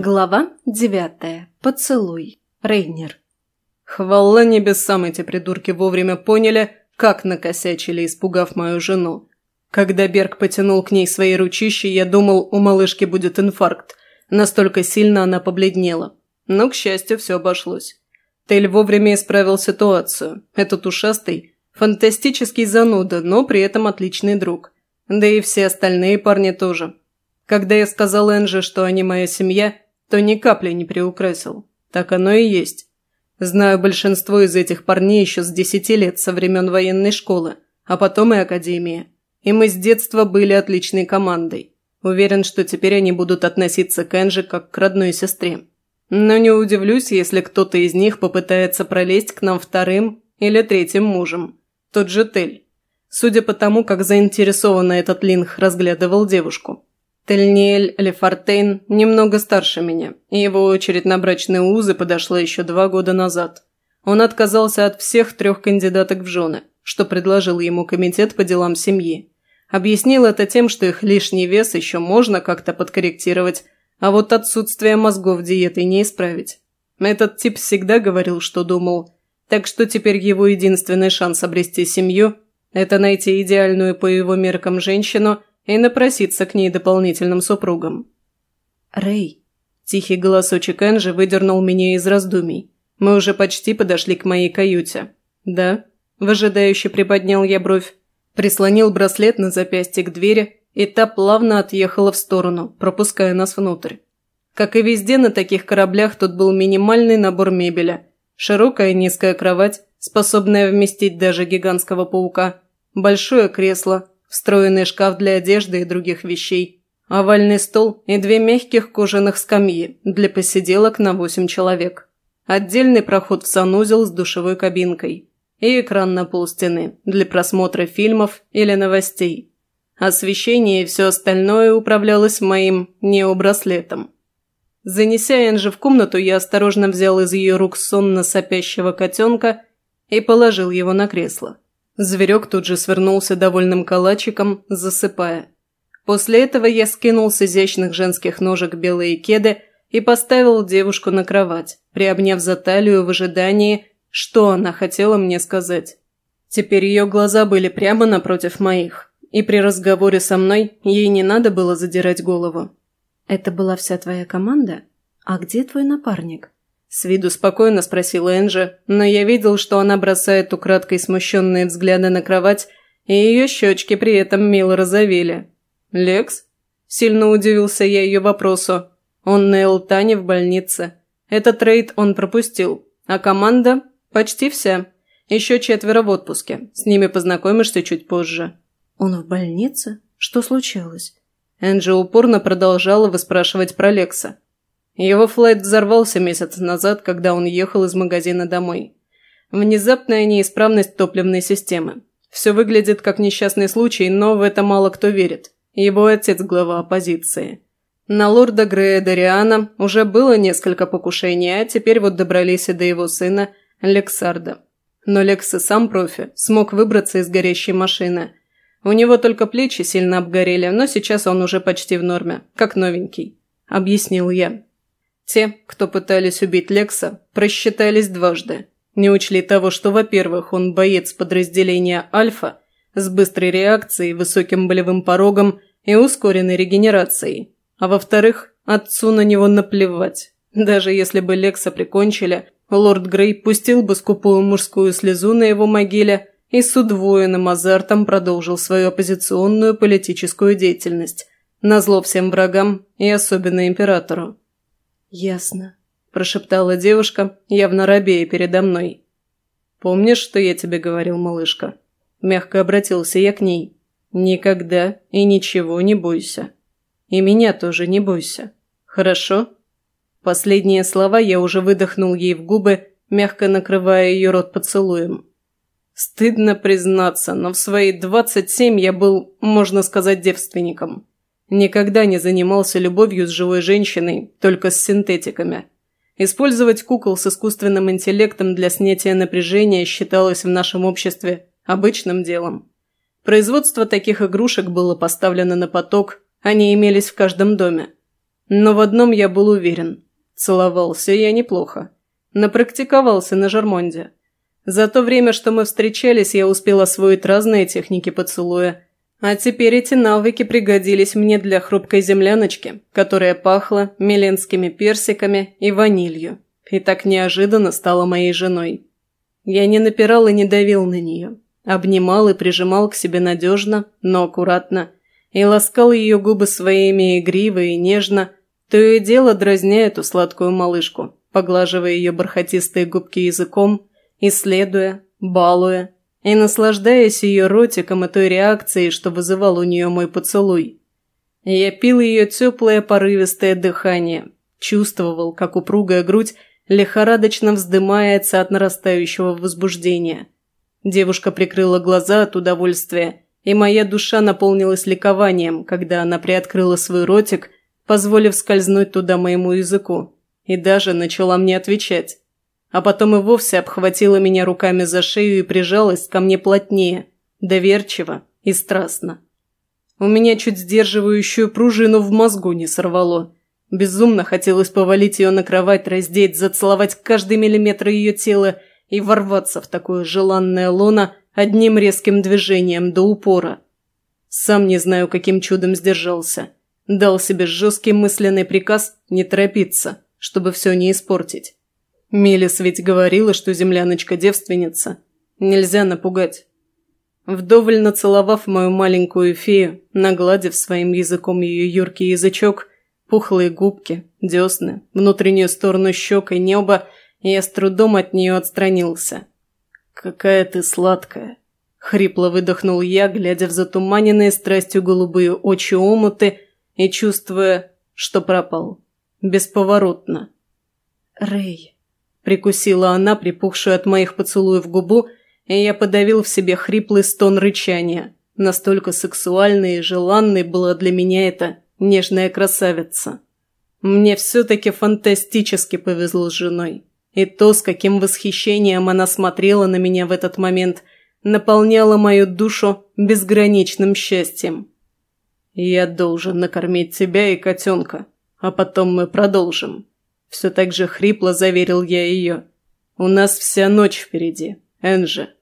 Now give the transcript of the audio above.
Глава девятая. Поцелуй. Рейнер. Хвала небесам эти придурки вовремя поняли, как накосячили, испугав мою жену. Когда Берг потянул к ней свои ручищи, я думал, у малышки будет инфаркт. Настолько сильно она побледнела. Но, к счастью, все обошлось. Тель вовремя исправил ситуацию. Этот ушастый – фантастический зануда, но при этом отличный друг. Да и все остальные парни тоже. Когда я сказал Энже, что они моя семья, то ни капли не приукрасил. Так оно и есть. Знаю большинство из этих парней еще с десяти лет, со времен военной школы, а потом и академии. И мы с детства были отличной командой. Уверен, что теперь они будут относиться к Энже как к родной сестре. Но не удивлюсь, если кто-то из них попытается пролезть к нам вторым или третьим мужем. Тот же Тель. Судя по тому, как заинтересованно этот Линх разглядывал девушку. Тельниэль Лефортейн немного старше меня, и его очередь на брачные узы подошла еще два года назад. Он отказался от всех трех кандидаток в жены, что предложил ему комитет по делам семьи. Объяснил это тем, что их лишний вес еще можно как-то подкорректировать, а вот отсутствие мозгов диетой не исправить. Этот тип всегда говорил, что думал, так что теперь его единственный шанс обрести семью – это найти идеальную по его меркам женщину – и напроситься к ней дополнительным супругом. «Рэй!» – тихий голосочек Энжи выдернул меня из раздумий. Мы уже почти подошли к моей каюте. «Да?» – выжидающе приподнял я бровь. Прислонил браслет на запястье к двери, и та плавно отъехала в сторону, пропуская нас внутрь. Как и везде на таких кораблях, тут был минимальный набор мебели. Широкая низкая кровать, способная вместить даже гигантского паука, большое кресло, встроенный шкаф для одежды и других вещей, овальный стол и две мягких кожаных скамьи для посиделок на восемь человек, отдельный проход в санузел с душевой кабинкой и экран на полстены для просмотра фильмов или новостей. Освещение и все остальное управлялось моим необраслетом. Занеся Энжи в комнату, я осторожно взял из ее рук сонно сопящего котенка и положил его на кресло. Зверек тут же свернулся довольным калачиком, засыпая. После этого я скинул с изящных женских ножек белые кеды и поставил девушку на кровать, приобняв за талию в ожидании, что она хотела мне сказать. Теперь ее глаза были прямо напротив моих, и при разговоре со мной ей не надо было задирать голову. «Это была вся твоя команда? А где твой напарник?» С виду спокойно спросила Энджи, но я видел, что она бросает украдкой смущенные взгляды на кровать, и ее щечки при этом мило розовели. «Лекс?» Сильно удивился я ее вопросу. Он на Элтане в больнице. Этот рейд он пропустил, а команда почти вся. Еще четверо в отпуске. С ними познакомишься чуть позже. «Он в больнице? Что случилось?» Энджи упорно продолжала выспрашивать про Лекса. Его флайт взорвался месяц назад, когда он ехал из магазина домой. Внезапная неисправность топливной системы. Все выглядит как несчастный случай, но в это мало кто верит. Его отец – глава оппозиции. На лорда Грея Дариана уже было несколько покушений, а теперь вот добрались и до его сына Лексарда. Но Лекс и сам профи смог выбраться из горящей машины. У него только плечи сильно обгорели, но сейчас он уже почти в норме, как новенький. Объяснил я. Те, кто пытались убить Лекса, просчитались дважды. Не учли того, что, во-первых, он боец подразделения «Альфа» с быстрой реакцией, высоким болевым порогом и ускоренной регенерацией. А во-вторых, отцу на него наплевать. Даже если бы Лекса прикончили, лорд Грей пустил бы скупую мужскую слезу на его могиле и с удвоенным азартом продолжил свою оппозиционную политическую деятельность, назло всем врагам и особенно императору. «Ясно», – прошептала девушка, явно робея передо мной. «Помнишь, что я тебе говорил, малышка?» Мягко обратился я к ней. «Никогда и ничего не бойся. И меня тоже не бойся. Хорошо?» Последние слова я уже выдохнул ей в губы, мягко накрывая ее рот поцелуем. Стыдно признаться, но в свои двадцать семь я был, можно сказать, девственником. Никогда не занимался любовью с живой женщиной, только с синтетиками. Использовать кукол с искусственным интеллектом для снятия напряжения считалось в нашем обществе обычным делом. Производство таких игрушек было поставлено на поток, они имелись в каждом доме. Но в одном я был уверен. Целовался я неплохо. Напрактиковался на Жермонде. За то время, что мы встречались, я успел освоить разные техники поцелуя. А теперь эти навыки пригодились мне для хрупкой земляночки, которая пахла миленскими персиками и ванилью. И так неожиданно стала моей женой. Я не напирал и не давил на нее. Обнимал и прижимал к себе надежно, но аккуратно. И ласкал ее губы своими игриво и нежно, то и дело дразня эту сладкую малышку, поглаживая ее бархатистые губки языком, исследуя, балуя и наслаждаясь ее ротиком и той реакцией, что вызывал у нее мой поцелуй. Я пил ее теплое порывистое дыхание, чувствовал, как упругая грудь лихорадочно вздымается от нарастающего возбуждения. Девушка прикрыла глаза от удовольствия, и моя душа наполнилась ликованием, когда она приоткрыла свой ротик, позволив скользнуть туда моему языку, и даже начала мне отвечать а потом и вовсе обхватила меня руками за шею и прижалась ко мне плотнее, доверчиво и страстно. У меня чуть сдерживающую пружину в мозгу не сорвало. Безумно хотелось повалить ее на кровать, раздеть, зацеловать каждый миллиметр ее тела и ворваться в такое желанное лоно одним резким движением до упора. Сам не знаю, каким чудом сдержался. Дал себе жесткий мысленный приказ не торопиться, чтобы все не испортить. Мелис ведь говорила, что земляночка девственница. Нельзя напугать. Вдоволь нацеловав мою маленькую фею, нагладив своим языком ее юркий язычок, пухлые губки, десны, внутреннюю сторону щек и неба, я с трудом от нее отстранился. «Какая ты сладкая!» — хрипло выдохнул я, глядя в затуманенные страстью голубые очи омуты и чувствуя, что пропал. Бесповоротно. «Рэй!» Прикусила она, припухшую от моих поцелуев губу, и я подавил в себе хриплый стон рычания. Настолько сексуальной и желанной была для меня эта нежная красавица. Мне все-таки фантастически повезло с женой. И то, с каким восхищением она смотрела на меня в этот момент, наполняло мою душу безграничным счастьем. «Я должен накормить тебя и котенка, а потом мы продолжим», все так же хрипло заверил я ее. «У нас вся ночь впереди, Энджи».